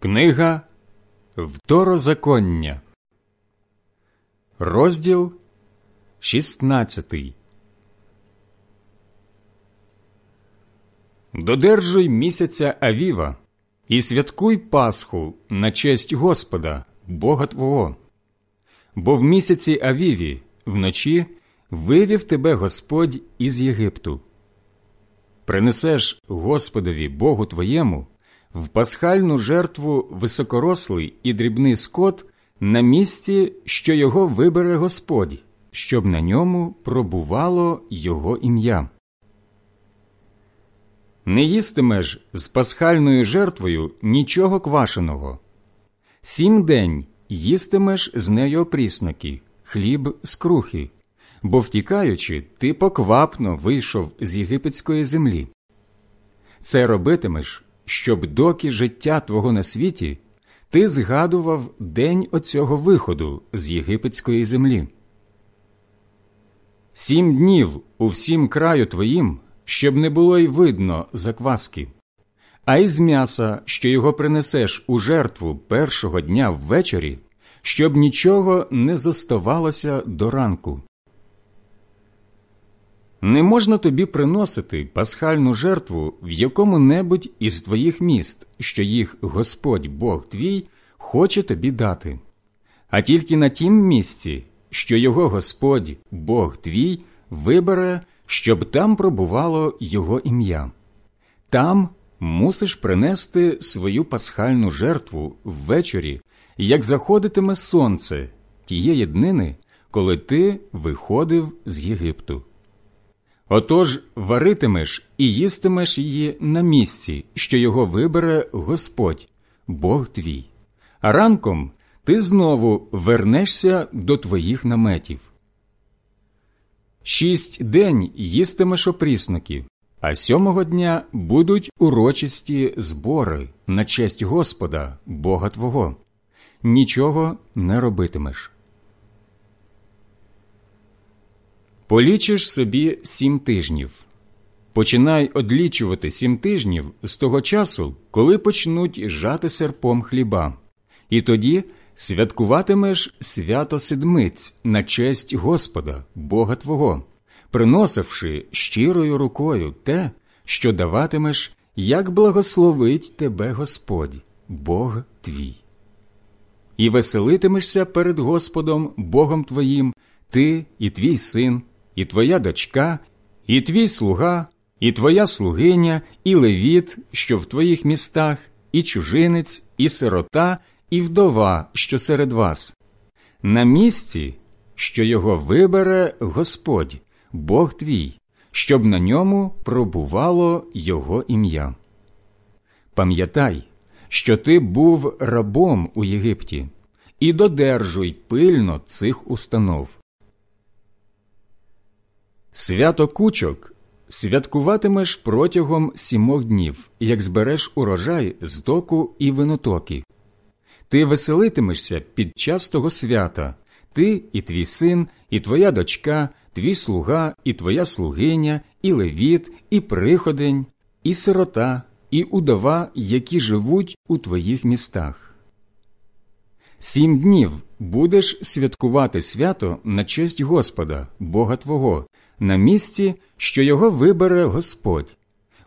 Книга Второзаконня, розділ 16 Додержуй місяця Авіва і святкуй Пасху на честь Господа, Бога Твого. Бо в місяці Авіві вночі вивів тебе Господь із Єгипту. Принесеш Господові Богу твоєму в пасхальну жертву високорослий і дрібний скот на місці, що його вибере Господь, щоб на ньому пробувало Його ім'я. Не їстимеш з пасхальною жертвою нічого квашеного. Сім день їстимеш з нею опрісноки, хліб з крухи, бо втікаючи, ти поквапно вийшов з єгипетської землі. Це робитимеш щоб доки життя твого на світі ти згадував день оцього виходу з єгипетської землі. Сім днів у всім краю твоїм, щоб не було й видно закваски, а й з м'яса, що його принесеш у жертву першого дня ввечері, щоб нічого не зоставалося до ранку. Не можна тобі приносити пасхальну жертву в якому небудь із твоїх міст, що їх Господь Бог твій хоче тобі дати, а тільки на тім місці, що його Господь Бог твій вибере, щоб там пробувало Його ім'я. Там мусиш принести свою пасхальну жертву ввечері, як заходитиме сонце тієї днини, коли ти виходив з Єгипту. Отож варитимеш і їстимеш її на місці, що його вибере Господь, Бог твій. А ранком ти знову вернешся до твоїх наметів. Шість день їстимеш опрісники, а сьомого дня будуть урочисті збори на честь Господа, Бога Твого. Нічого не робитимеш. Полічиш собі сім тижнів. Починай одлічувати сім тижнів з того часу, коли почнуть жати серпом хліба, і тоді святкуватимеш свято седмиць на честь Господа, Бога Твого, приносивши щирою рукою те, що даватимеш, як благословить тебе Господь, Бог твій. І веселитимешся перед Господом Богом Твоїм, ти і твій син і твоя дочка, і твій слуга, і твоя слугиня, і левіт, що в твоїх містах, і чужинець, і сирота, і вдова, що серед вас, на місці, що його вибере Господь, Бог твій, щоб на ньому пробувало Його ім'я. Пам'ятай, що ти був рабом у Єгипті, і додержуй пильно цих установ. Свято кучок святкуватимеш протягом сімох днів, як збереш урожай з току і винотоки. Ти веселитимешся під час того свята, ти і твій син, і твоя дочка, твій слуга, і твоя слугиня, і левіт, і приходень, і сирота, і удова, які живуть у твоїх містах. Сім днів будеш святкувати свято на честь Господа, Бога Твого, на місці, що його вибере Господь,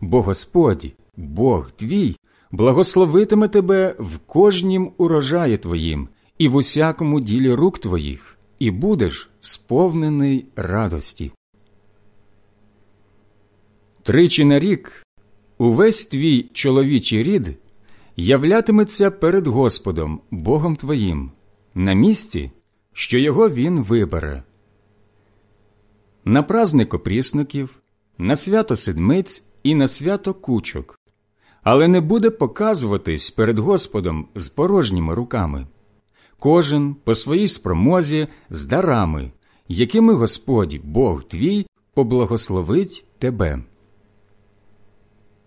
бо Господь, Бог твій, благословитиме тебе в кожнім урожаї твоїм і в усякому ділі рук твоїх, і будеш сповнений радості. Тричі на рік увесь твій чоловічий рід являтиметься перед Господом, Богом твоїм, на місці, що його він вибере на праздник опрісників, на свято седмиць і на свято кучок, але не буде показуватись перед Господом з порожніми руками, кожен по своїй спромозі з дарами, якими Господь Бог твій поблагословить тебе.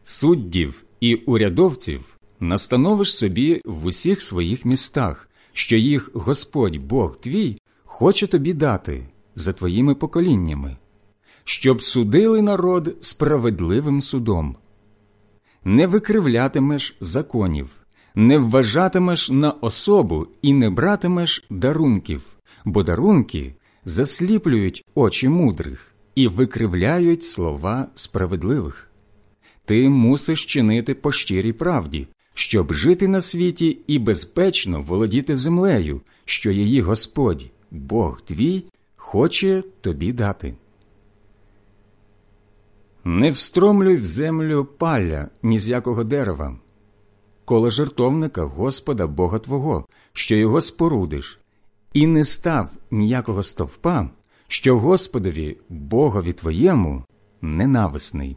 Суддів і урядовців настановиш собі в усіх своїх містах, що їх Господь Бог твій хоче тобі дати за твоїми поколіннями, щоб судили народ справедливим судом. Не викривлятимеш законів, не вважатимеш на особу і не братимеш дарунків, бо дарунки засліплюють очі мудрих і викривляють слова справедливих. Ти мусиш чинити по щирій правді, щоб жити на світі і безпечно володіти землею, що її Господь, Бог твій, хоче тобі дати. Не встромлюй в землю паля ні з якого дерева, коло жертовника Господа Бога Твого, що його спорудиш, і не став ніякого стовпа, що Господові Богові твоєму ненависний.